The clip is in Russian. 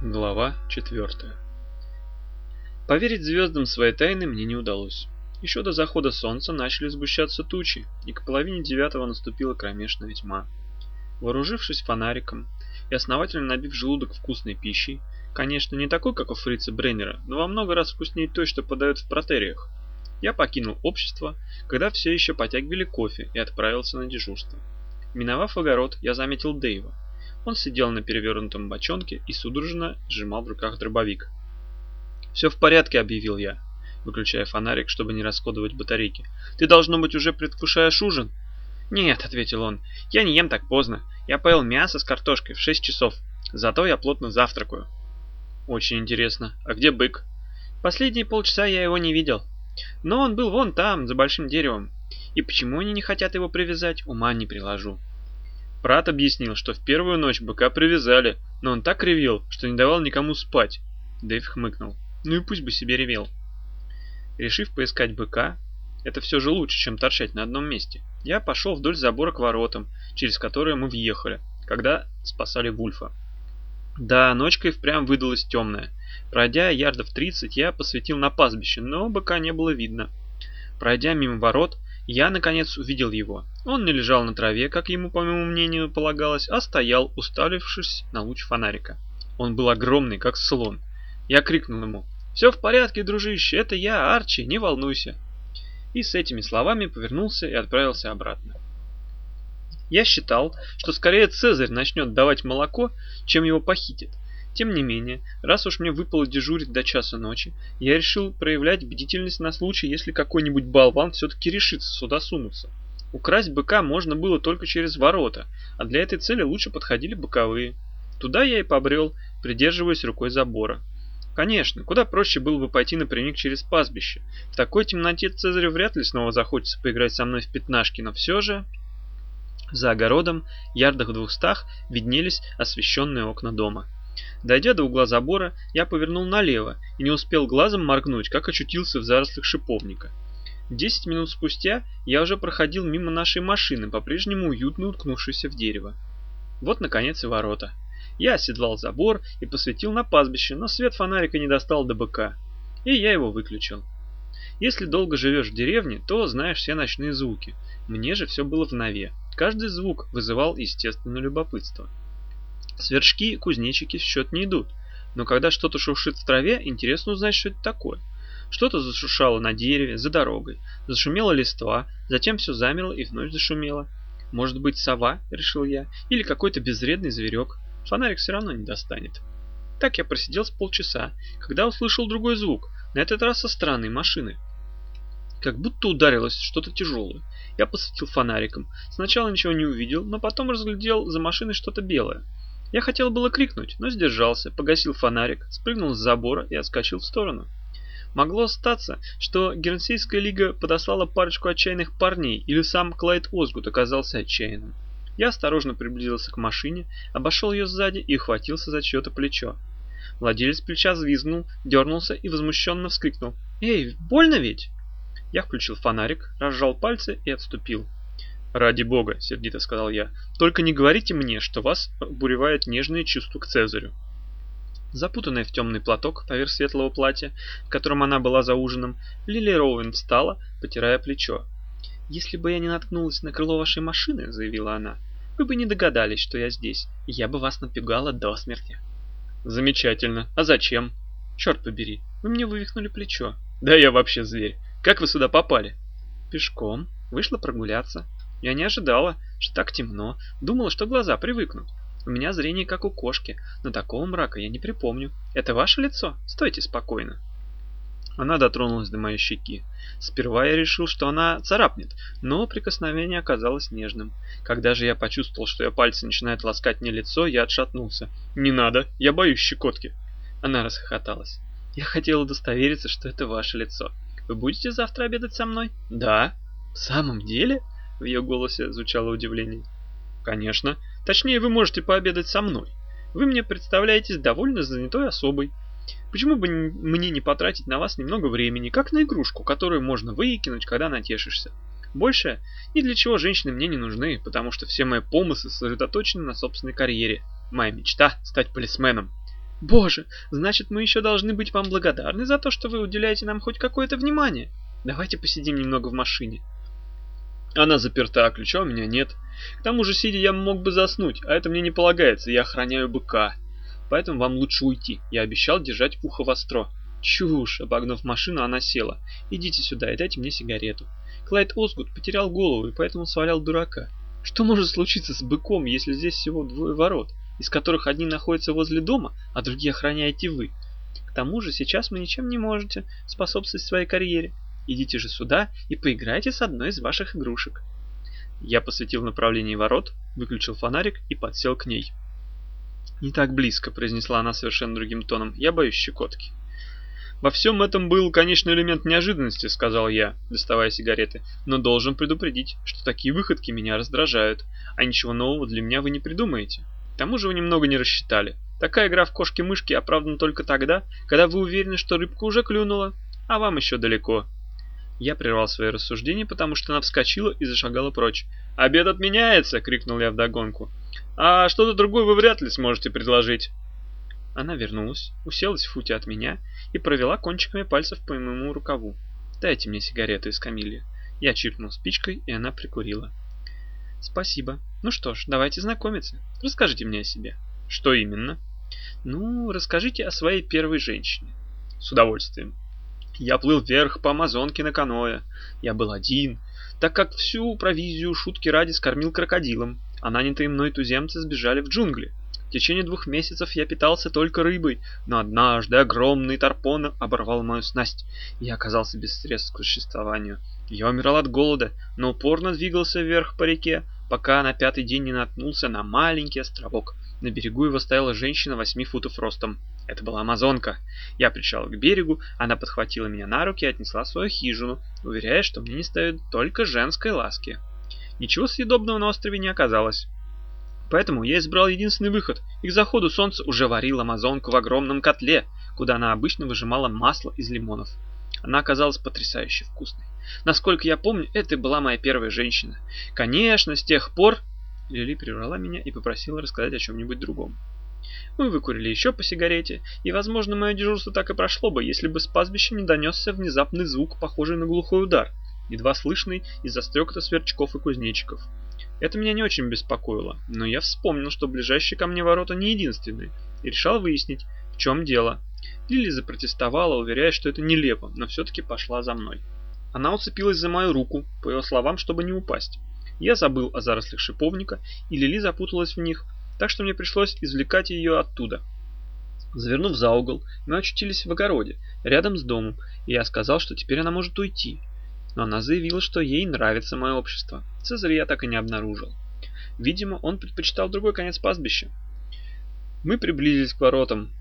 Глава 4 Поверить звездам своей тайны мне не удалось. Еще до захода солнца начали сгущаться тучи, и к половине девятого наступила кромешная тьма. Вооружившись фонариком и основательно набив желудок вкусной пищей, конечно, не такой, как у фрица Бреннера, но во много раз вкуснее той, что подают в протериях, я покинул общество, когда все еще потягивали кофе и отправился на дежурство. Миновав огород, я заметил Дэйва. Он сидел на перевернутом бочонке и судорожно сжимал в руках дробовик. «Все в порядке», — объявил я, выключая фонарик, чтобы не расходовать батарейки. «Ты, должно быть, уже предвкушаешь ужин?» «Нет», — ответил он, — «я не ем так поздно. Я поел мясо с картошкой в 6 часов. Зато я плотно завтракаю». «Очень интересно. А где бык?» «Последние полчаса я его не видел. Но он был вон там, за большим деревом. И почему они не хотят его привязать, ума не приложу». Брат объяснил, что в первую ночь быка привязали, но он так ревел, что не давал никому спать. Дэйв хмыкнул. Ну и пусть бы себе ревел. Решив поискать быка, это все же лучше, чем торчать на одном месте, я пошел вдоль забора к воротам, через которые мы въехали, когда спасали Вульфа. Да, ночка и впрямь выдалась темная. Пройдя ярдов 30, я посветил на пастбище, но быка не было видно. Пройдя мимо ворот, я, наконец, увидел его. Он не лежал на траве, как ему, по моему мнению, полагалось, а стоял, уставившись на луч фонарика. Он был огромный, как слон. Я крикнул ему. «Все в порядке, дружище, это я, Арчи, не волнуйся». И с этими словами повернулся и отправился обратно. Я считал, что скорее Цезарь начнет давать молоко, чем его похитит. Тем не менее, раз уж мне выпало дежурить до часа ночи, я решил проявлять бдительность на случай, если какой-нибудь болван все-таки решится сюда сунуться. Украсть быка можно было только через ворота, а для этой цели лучше подходили боковые. Туда я и побрел, придерживаясь рукой забора. Конечно, куда проще было бы пойти напрямик через пастбище. В такой темноте Цезарю вряд ли снова захочется поиграть со мной в пятнашки, но все же... За огородом, ярдах в двухстах, виднелись освещенные окна дома. Дойдя до угла забора, я повернул налево и не успел глазом моргнуть, как очутился в зарослях шиповника. Десять минут спустя я уже проходил мимо нашей машины, по-прежнему уютно уткнувшейся в дерево. Вот, наконец, и ворота. Я оседлал забор и посветил на пастбище, но свет фонарика не достал до быка. И я его выключил. Если долго живешь в деревне, то знаешь все ночные звуки. Мне же все было в нове. Каждый звук вызывал естественное любопытство. Сверчки и кузнечики в счет не идут. Но когда что-то шуршит в траве, интересно узнать, что это такое. Что-то зашуршало на дереве, за дорогой. Зашумела листва, затем все замерло и вновь зашумело. Может быть сова, решил я, или какой-то безвредный зверек. Фонарик все равно не достанет. Так я просидел с полчаса, когда услышал другой звук, на этот раз со стороны машины. Как будто ударилось что-то тяжелое. Я посветил фонариком. Сначала ничего не увидел, но потом разглядел за машиной что-то белое. Я хотел было крикнуть, но сдержался, погасил фонарик, спрыгнул с забора и отскочил в сторону. Могло статься, что Гернсейская лига подослала парочку отчаянных парней, или сам Клайд Озгут оказался отчаянным. Я осторожно приблизился к машине, обошел ее сзади и ухватился за чье-то плечо. Владелец плеча взвизгнул, дернулся и возмущенно вскрикнул. «Эй, больно ведь?» Я включил фонарик, разжал пальцы и отступил. «Ради бога», — сердито сказал я, — «только не говорите мне, что вас буревает нежные чувства к Цезарю». Запутанная в темный платок поверх светлого платья, в котором она была за ужином, Лили Роуэн встала, потирая плечо. «Если бы я не наткнулась на крыло вашей машины», — заявила она, — «вы бы не догадались, что я здесь, я бы вас напугала до смерти». «Замечательно. А зачем?» «Черт побери, вы мне вывихнули плечо». «Да я вообще зверь. Как вы сюда попали?» «Пешком. Вышла прогуляться». Я не ожидала, что так темно, думала, что глаза привыкнут. У меня зрение как у кошки, но такого мрака я не припомню. Это ваше лицо? Стойте спокойно. Она дотронулась до моей щеки. Сперва я решил, что она царапнет, но прикосновение оказалось нежным. Когда же я почувствовал, что ее пальцы начинают ласкать мне лицо, я отшатнулся. «Не надо, я боюсь щекотки». Она расхохоталась. «Я хотела удостовериться, что это ваше лицо. Вы будете завтра обедать со мной?» «Да». «В самом деле?» В ее голосе звучало удивление. «Конечно. Точнее, вы можете пообедать со мной. Вы мне представляетесь довольно занятой особой. Почему бы мне не потратить на вас немного времени, как на игрушку, которую можно выкинуть, когда натешишься? Больше ни для чего женщины мне не нужны, потому что все мои помыслы сосредоточены на собственной карьере. Моя мечта — стать полисменом. Боже, значит, мы еще должны быть вам благодарны за то, что вы уделяете нам хоть какое-то внимание. Давайте посидим немного в машине. Она заперта, а ключа у меня нет. К тому же, сидя, я мог бы заснуть, а это мне не полагается, я охраняю быка. Поэтому вам лучше уйти. Я обещал держать ухо востро. Чушь! Обогнув машину, она села. Идите сюда и дайте мне сигарету. Клайд Осгуд потерял голову и поэтому свалял дурака. Что может случиться с быком, если здесь всего двое ворот, из которых одни находятся возле дома, а другие охраняете вы? К тому же сейчас вы ничем не можете способствовать своей карьере. Идите же сюда и поиграйте с одной из ваших игрушек. Я посветил в направлении ворот, выключил фонарик и подсел к ней. «Не так близко», — произнесла она совершенно другим тоном. «Я боюсь щекотки». «Во всем этом был, конечно, элемент неожиданности», — сказал я, доставая сигареты, «но должен предупредить, что такие выходки меня раздражают, а ничего нового для меня вы не придумаете. К тому же вы немного не рассчитали. Такая игра в кошки-мышки оправдана только тогда, когда вы уверены, что рыбка уже клюнула, а вам еще далеко». Я прервал свои рассуждения, потому что она вскочила и зашагала прочь. «Обед отменяется!» — крикнул я вдогонку. «А что-то другое вы вряд ли сможете предложить». Она вернулась, уселась в футе от меня и провела кончиками пальцев по моему рукаву. «Дайте мне сигарету из камилья». Я чиркнул спичкой, и она прикурила. «Спасибо. Ну что ж, давайте знакомиться. Расскажите мне о себе». «Что именно?» «Ну, расскажите о своей первой женщине». «С удовольствием». Я плыл вверх по Амазонке на каноэ. Я был один, так как всю провизию шутки ради скормил крокодилом, а нанятые мной туземцы сбежали в джунгли. В течение двух месяцев я питался только рыбой, но однажды огромный тарпон оборвал мою снасть, и я оказался без средств к существованию. Я умирал от голода, но упорно двигался вверх по реке, пока на пятый день не наткнулся на маленький островок. На берегу его стояла женщина восьми футов ростом. Это была амазонка. Я причал к берегу, она подхватила меня на руки и отнесла в свою хижину, уверяя, что мне не стоит только женской ласки. Ничего съедобного на острове не оказалось. Поэтому я избрал единственный выход, и к заходу солнца уже варил амазонку в огромном котле, куда она обычно выжимала масло из лимонов. Она оказалась потрясающе вкусной. Насколько я помню, это была моя первая женщина. Конечно, с тех пор... Лили прервала меня и попросила рассказать о чем-нибудь другом. Мы выкурили еще по сигарете, и, возможно, мое дежурство так и прошло бы, если бы с пастбища не донесся внезапный звук, похожий на глухой удар, едва слышный из-за стрекота сверчков и кузнечиков. Это меня не очень беспокоило, но я вспомнил, что ближайшие ко мне ворота не единственные, и решал выяснить, в чем дело. Лили запротестовала, уверяя, что это нелепо, но все-таки пошла за мной. Она уцепилась за мою руку, по ее словам, чтобы не упасть. Я забыл о зарослях шиповника, и Лили запуталась в них, так что мне пришлось извлекать ее оттуда. Завернув за угол, мы очутились в огороде, рядом с домом, и я сказал, что теперь она может уйти, но она заявила, что ей нравится мое общество. Цезаря я так и не обнаружил. Видимо, он предпочитал другой конец пастбища. Мы приблизились к воротам.